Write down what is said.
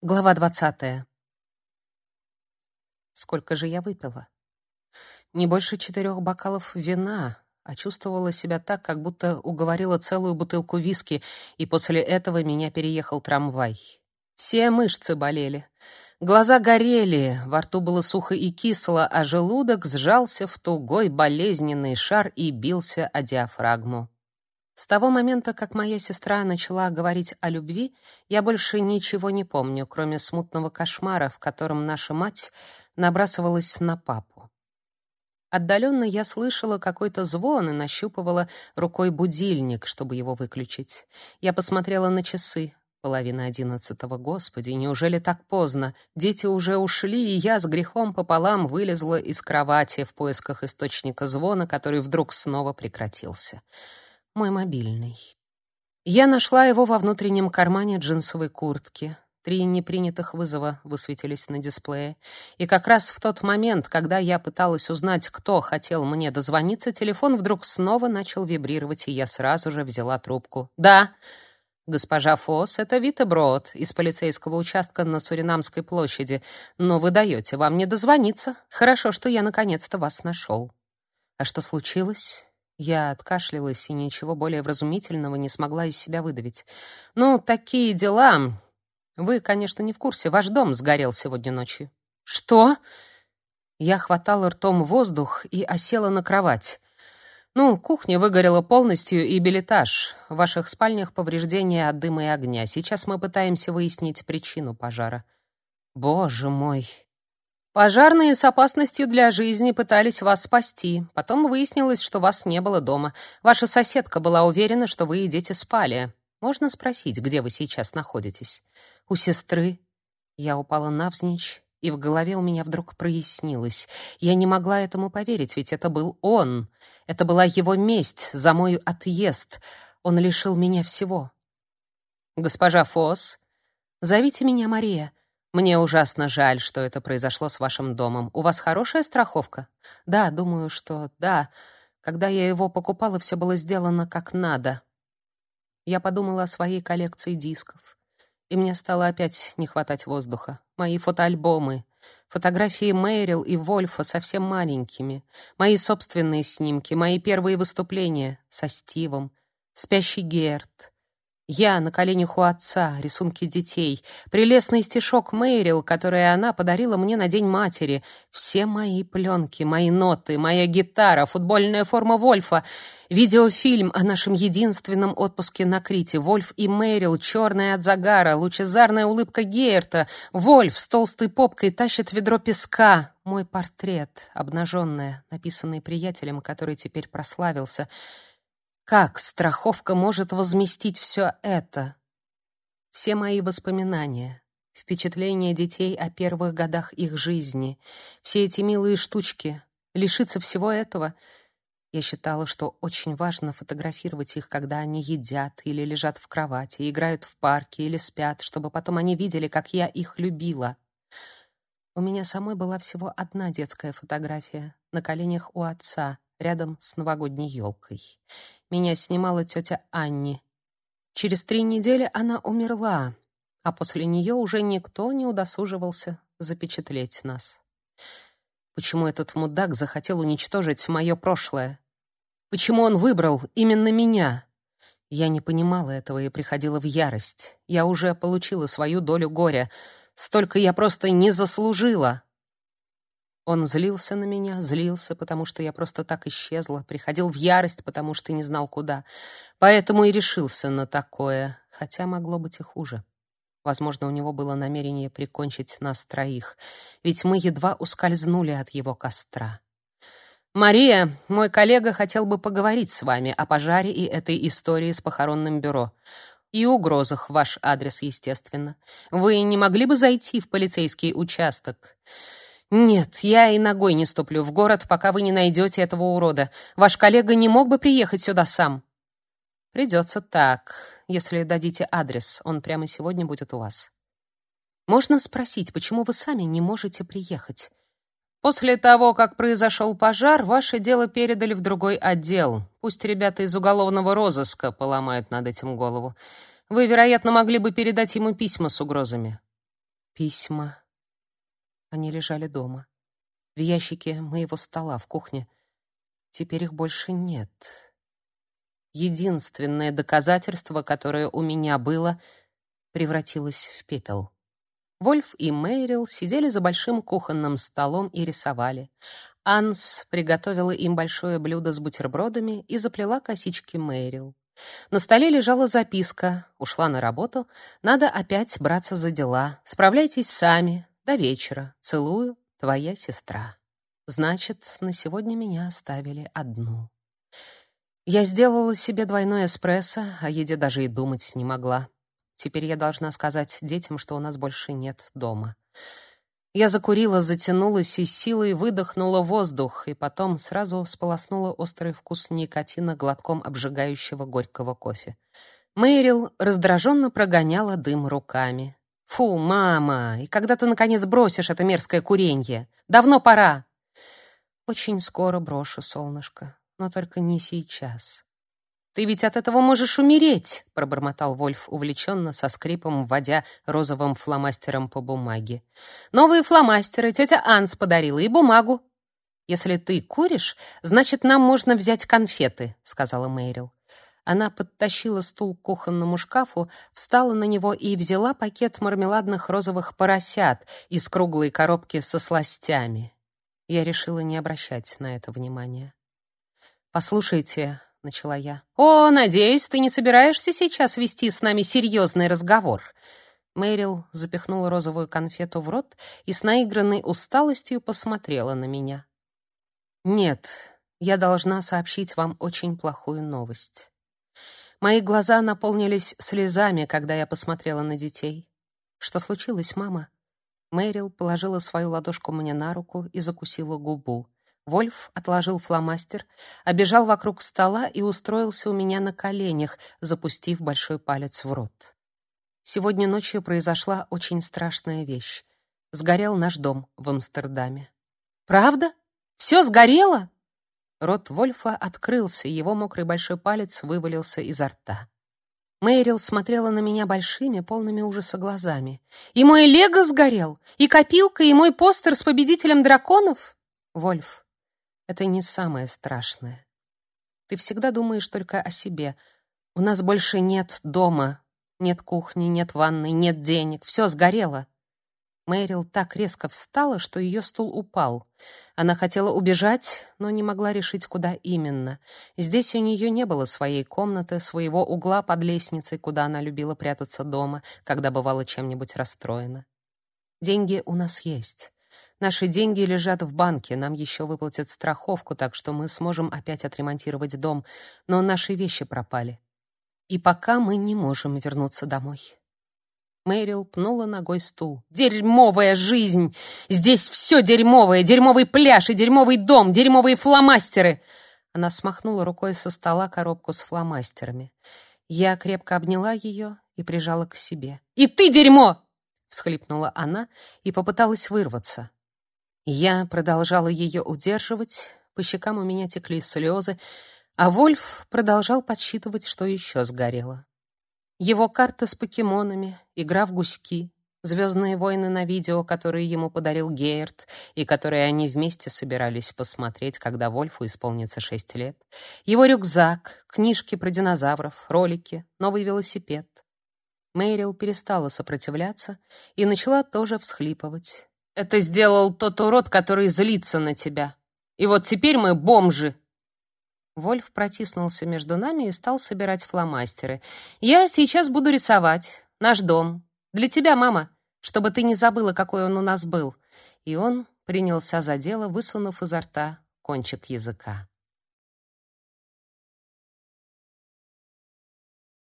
Глава двадцатая. Сколько же я выпила? Не больше четырех бокалов вина, а чувствовала себя так, как будто уговорила целую бутылку виски, и после этого меня переехал трамвай. Все мышцы болели. Глаза горели, во рту было сухо и кисло, а желудок сжался в тугой болезненный шар и бился о диафрагму. С того момента, как моя сестра начала говорить о любви, я больше ничего не помню, кроме смутного кошмара, в котором наша мать набрасывалась на папу. Отдаленно я слышала какой-то звон и нащупывала рукой будильник, чтобы его выключить. Я посмотрела на часы. Половина одиннадцатого, господи, неужели так поздно? Дети уже ушли, и я с грехом пополам вылезла из кровати в поисках источника звона, который вдруг снова прекратился мой мобильный. Я нашла его во внутреннем кармане джинсовой куртки. Три непринятых вызова высветились на дисплее. И как раз в тот момент, когда я пыталась узнать, кто хотел мне дозвониться, телефон вдруг снова начал вибрировать, и я сразу же взяла трубку. «Да!» «Госпожа Фосс, это Вита Брод из полицейского участка на Суринамской площади. Но вы даете вам не дозвониться. Хорошо, что я наконец-то вас нашел». «А что случилось?» Я откашлялась и ничего более вразумительного не смогла из себя выдавить. «Ну, такие дела. Вы, конечно, не в курсе. Ваш дом сгорел сегодня ночью». «Что?» Я хватала ртом воздух и осела на кровать. «Ну, кухня выгорела полностью и билетаж. В ваших спальнях повреждения от дыма и огня. Сейчас мы пытаемся выяснить причину пожара». «Боже мой!» Пожарные с опасностью для жизни пытались вас спасти. Потом выяснилось, что вас не было дома. Ваша соседка была уверена, что вы и дети спали. Можно спросить, где вы сейчас находитесь? У сестры. Я упала навзничь, и в голове у меня вдруг прояснилось. Я не могла этому поверить, ведь это был он. Это была его месть за мой отъезд. Он лишил меня всего. Госпожа Фосс, зовите меня Мария. Мне ужасно жаль, что это произошло с вашим домом. У вас хорошая страховка? Да, думаю, что да. Когда я его покупала, все было сделано как надо. Я подумала о своей коллекции дисков, и мне стало опять не хватать воздуха. Мои фотоальбомы, фотографии Мэрил и Вольфа совсем маленькими, мои собственные снимки, мои первые выступления со Стивом, спящий Герт, я на коленях у отца, рисунки детей, прелестный стишок Мэрил, который она подарила мне на День матери, все мои пленки, мои ноты, моя гитара, футбольная форма Вольфа, видеофильм о нашем единственном отпуске на Крите, Вольф и Мэрил, черная от загара, лучезарная улыбка Гейерта, Вольф с толстой попкой тащит ведро песка, мой портрет, обнаженная, написанный приятелем, который теперь прославился — как страховка может возместить все это? Все мои воспоминания, впечатления детей о первых годах их жизни, все эти милые штучки, лишиться всего этого — я считала, что очень важно фотографировать их, когда они едят или лежат в кровати, играют в парке или спят, чтобы потом они видели, как я их любила. У меня самой была всего одна детская фотография на коленях у отца, рядом с новогодней елкой. Меня снимала тетя Анни. Через три недели она умерла, а после нее уже никто не удосуживался запечатлеть нас. Почему этот мудак захотел уничтожить мое прошлое? Почему он выбрал именно меня? Я не понимала этого и приходила в ярость. Я уже получила свою долю горя. Столько я просто не заслужила. Он злился на меня, злился, потому что я просто так исчезла, приходил в ярость, потому что не знал куда. Поэтому и решился на такое, хотя могло быть и хуже. Возможно, у него было намерение прикончить нас троих, ведь мы едва ускользнули от его костра. Мария, мой коллега хотел бы поговорить с вами о пожаре и этой истории с похоронным бюро. И угрозах ваш адрес, естественно. Вы не могли бы зайти в полицейский участок? Нет, я и ногой не ступлю в город, пока вы не найдете этого урода. Ваш коллега не мог бы приехать сюда сам. Придется так. Если дадите адрес, он прямо сегодня будет у вас. Можно спросить, почему вы сами не можете приехать? После того, как произошел пожар, ваше дело передали в другой отдел. Пусть ребята из уголовного розыска поломают над этим голову. Вы, вероятно, могли бы передать ему письма с угрозами. Письма. Они лежали дома. В ящике моего стола в кухне. Теперь их больше нет. Единственное доказательство, которое у меня было, превратилось в пепел. Вольф и Мейрил сидели за большим кухонным столом и рисовали. Анс приготовила им большое блюдо с бутербродами и заплела косички Мейрил. На столе лежала записка. Ушла на работу. Надо опять браться за дела. Справляйтесь сами. До вечера. Целую. Твоя сестра. Значит, на сегодня меня оставили одну. Я сделала себе двойной эспрессо, о еде даже и думать не могла. Теперь я должна сказать детям, что у нас больше нет дома. Я закурила, затянулась и силой выдохнула воздух, и потом сразу сполоснула острый вкус никотина глотком обжигающего горького кофе. Мэрил раздраженно прогоняла дым руками. «Фу, мама, и когда ты, наконец, бросишь это мерзкое куренье? Давно пора!» «Очень скоро брошу, солнышко, но только не сейчас. Ты ведь от этого можешь умереть, пробормотал Вольф увлеченно, со скрипом вводя розовым фломастером по бумаге. Новые фломастеры тетя Анс подарила и бумагу. Если ты куришь, значит, нам можно взять конфеты, сказала Мэрил. Она подтащила стул к кухонному шкафу, встала на него и взяла пакет мармеладных розовых поросят из круглой коробки со сластями. Я решила не обращать на это внимания. Послушайте, — начала я. «О, надеюсь, ты не собираешься сейчас вести с нами серьезный разговор?» Мэрил запихнула розовую конфету в рот и с наигранной усталостью посмотрела на меня. «Нет, я должна сообщить вам очень плохую новость». Мои глаза наполнились слезами, когда я посмотрела на детей. «Что случилось, мама?» Мэрил положила свою ладошку мне на руку и закусила губу. Вольф отложил фломастер, обежал вокруг стола и устроился у меня на коленях, запустив большой палец в рот. Сегодня ночью произошла очень страшная вещь. Сгорел наш дом в Амстердаме. Правда? Все сгорело? Рот Вольфа открылся, его мокрый большой палец вывалился изо рта. Мэрил смотрела на меня большими, полными ужаса глазами. «И мой лего сгорел? И копилка, и мой постер с победителем драконов?» «Вольф, это не самое страшное. Ты всегда думаешь только о себе. У нас больше нет дома, нет кухни, нет ванной, нет денег, все сгорело. Мэрил так резко встала, что ее стул упал. Она хотела убежать, но не могла решить, куда именно. Здесь у нее не было своей комнаты, своего угла под лестницей, куда она любила прятаться дома, когда бывала чем-нибудь расстроена. Деньги у нас есть. Наши деньги лежат в банке, нам еще выплатят страховку, так что мы сможем опять отремонтировать дом, но наши вещи пропали. И пока мы не можем вернуться домой. Мэрил пнула ногой стул. «Дерьмовая жизнь! Здесь все дерьмовое! Дерьмовый пляж и дерьмовый дом, дерьмовые фломастеры!» Она смахнула рукой со стола коробку с фломастерами. Я крепко обняла ее и прижала к себе. «И ты дерьмо!» — всхлипнула она и попыталась вырваться. Я продолжала ее удерживать, по щекам у меня текли слезы, а Вольф продолжал подсчитывать, что еще сгорело. Его карта с покемонами, игра в гуськи, «Звездные войны» на видео, которые ему подарил Гейерт, и которые они вместе собирались посмотреть, когда Вольфу исполнится шесть лет, его рюкзак, книжки про динозавров, ролики, новый велосипед. Мэрил перестала сопротивляться и начала тоже всхлипывать. Это сделал тот урод, который злится на тебя. И вот теперь мы бомжи. Вольф протиснулся между нами и стал собирать фломастеры. Я сейчас буду рисовать наш дом для тебя, мама, чтобы ты не забыла, какой он у нас был. И он принялся за дело, высунув изо рта кончик языка.